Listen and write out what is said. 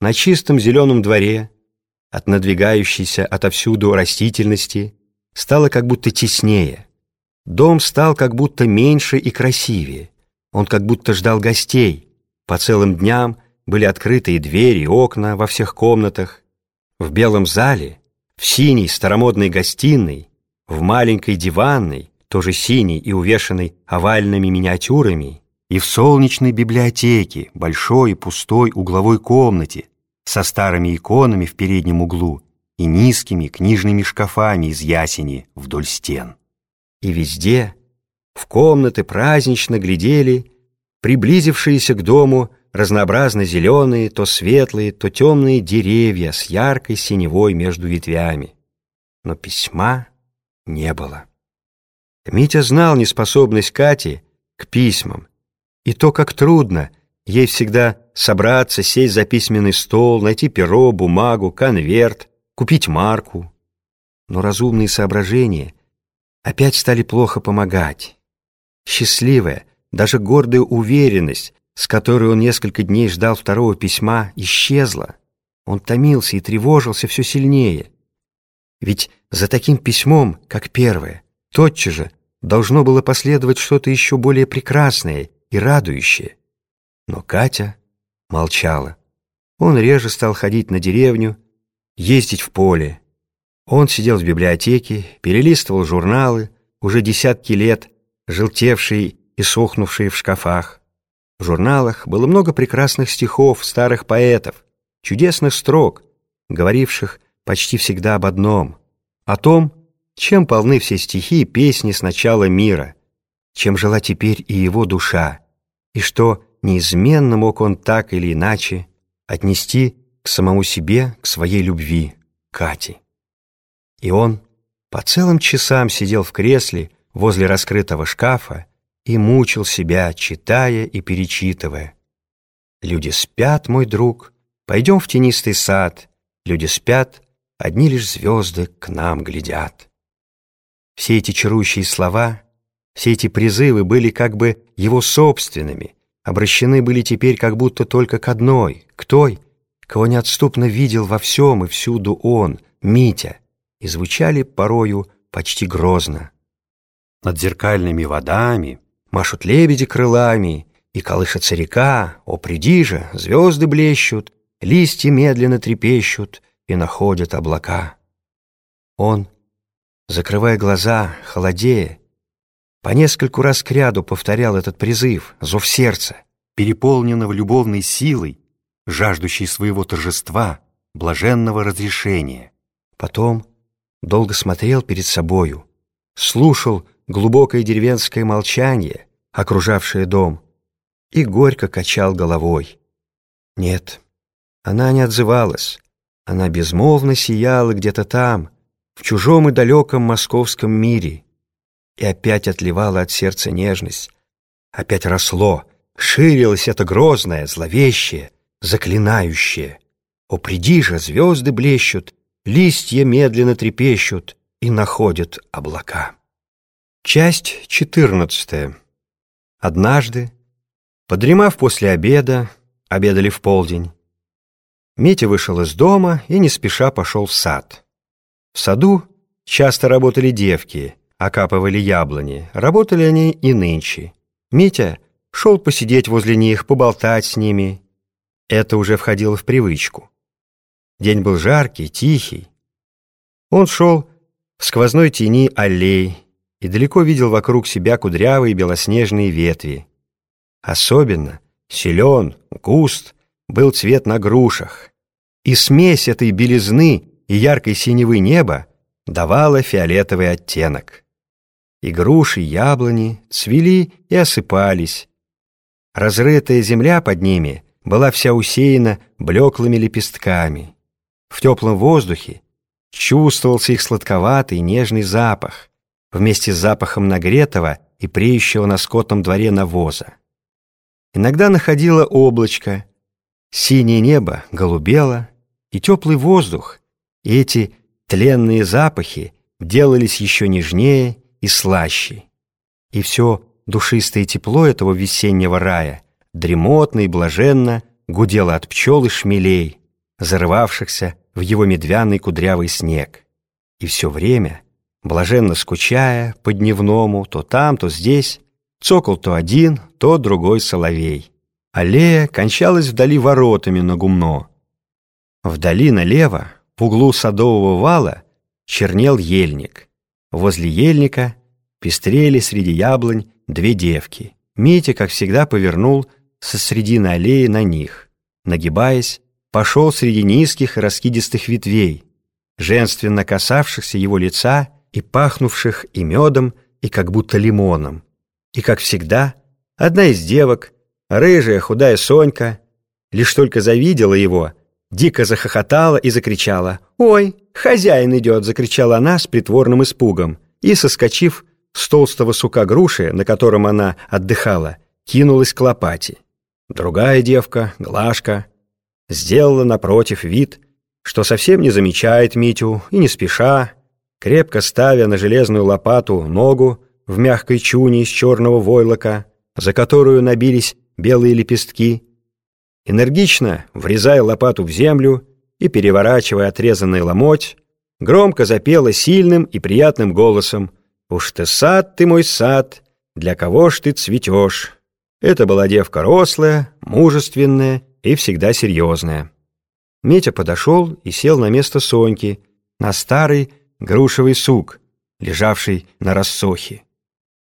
На чистом зеленом дворе, от надвигающейся отовсюду растительности, стало как будто теснее. Дом стал как будто меньше и красивее. Он как будто ждал гостей. По целым дням были открытые двери и окна во всех комнатах. В белом зале, в синей старомодной гостиной, в маленькой диванной, тоже синей и увешанной овальными миниатюрами, и в солнечной библиотеке, большой пустой угловой комнате, со старыми иконами в переднем углу и низкими книжными шкафами из ясени вдоль стен. И везде, в комнаты празднично глядели приблизившиеся к дому разнообразно зеленые, то светлые, то темные деревья с яркой синевой между ветвями. Но письма не было. Митя знал неспособность Кати к письмам, и то, как трудно ей всегда собраться, сесть за письменный стол, найти перо, бумагу, конверт, купить марку. Но разумные соображения опять стали плохо помогать. Счастливая, даже гордая уверенность, с которой он несколько дней ждал второго письма, исчезла. Он томился и тревожился все сильнее. Ведь за таким письмом, как первое, тотчас же должно было последовать что-то еще более прекрасное и радующее. Но Катя молчала. Он реже стал ходить на деревню, ездить в поле. Он сидел в библиотеке, перелистывал журналы, уже десятки лет, желтевшие и сохнувшие в шкафах. В журналах было много прекрасных стихов старых поэтов, чудесных строк, говоривших почти всегда об одном — о том, чем полны все стихи и песни с начала мира, чем жила теперь и его душа, и что неизменно мог он так или иначе отнести к самому себе, к своей любви, Кате. И он по целым часам сидел в кресле возле раскрытого шкафа и мучил себя, читая и перечитывая. «Люди спят, мой друг, пойдем в тенистый сад, люди спят, одни лишь звезды к нам глядят». Все эти чарующие слова, все эти призывы были как бы его собственными, обращены были теперь как будто только к одной, к той, кого неотступно видел во всем и всюду он, Митя, и звучали порою почти грозно. Над зеркальными водами машут лебеди крылами, и колышется река, о, приди же, звезды блещут, листья медленно трепещут и находят облака. Он закрывая глаза, холодея, по нескольку раз кряду повторял этот призыв, зов сердца, переполненного любовной силой, жаждущей своего торжества, блаженного разрешения. Потом долго смотрел перед собою, слушал глубокое деревенское молчание, окружавшее дом, и горько качал головой. Нет, она не отзывалась, она безмолвно сияла где-то там, в чужом и далеком московском мире. И опять отливала от сердца нежность. Опять росло, ширилось это грозное, зловещее, заклинающее. О, приди же, звезды блещут, листья медленно трепещут и находят облака. Часть четырнадцатая. Однажды, подремав после обеда, обедали в полдень, Митя вышел из дома и не спеша пошел в сад. В саду часто работали девки, окапывали яблони. Работали они и нынче. Митя шел посидеть возле них, поболтать с ними. Это уже входило в привычку. День был жаркий, тихий. Он шел в сквозной тени аллей и далеко видел вокруг себя кудрявые белоснежные ветви. Особенно силен, густ был цвет на грушах. И смесь этой белизны и яркой синевы неба давала фиолетовый оттенок. И груши, яблони цвели и осыпались. Разрытая земля под ними была вся усеяна блеклыми лепестками. В теплом воздухе чувствовался их сладковатый нежный запах вместе с запахом нагретого и преющего на скотном дворе навоза. Иногда находило облачко, синее небо голубело, и теплый воздух и эти тленные запахи делались еще нежнее и слаще. И все душистое тепло этого весеннего рая дремотно и блаженно гудело от пчел и шмелей, зарывавшихся в его медвяный кудрявый снег. И все время, блаженно скучая по-дневному, то там, то здесь, цокол то один, то другой соловей. Аллея кончалась вдали воротами на гумно. Вдали налево, в углу садового вала, чернел ельник. Возле ельника пестрели среди яблонь две девки. Митя, как всегда, повернул со средины аллеи на них. Нагибаясь, пошел среди низких раскидистых ветвей, женственно касавшихся его лица и пахнувших и медом, и как будто лимоном. И, как всегда, одна из девок, рыжая худая Сонька, лишь только завидела его, дико захохотала и закричала. «Ой, хозяин идет!» — закричала она с притворным испугом и, соскочив с толстого сука груши, на котором она отдыхала, кинулась к лопате. Другая девка, Глашка, сделала напротив вид, что совсем не замечает Митю и не спеша, крепко ставя на железную лопату ногу в мягкой чуне из черного войлока, за которую набились белые лепестки, энергично врезая лопату в землю и переворачивая отрезанный ломоть, громко запела сильным и приятным голосом «Уж ты сад, ты мой сад, для кого ж ты цветешь?» Это была девка рослая, мужественная и всегда серьезная. Митя подошел и сел на место Соньки, на старый грушевый сук, лежавший на рассохе.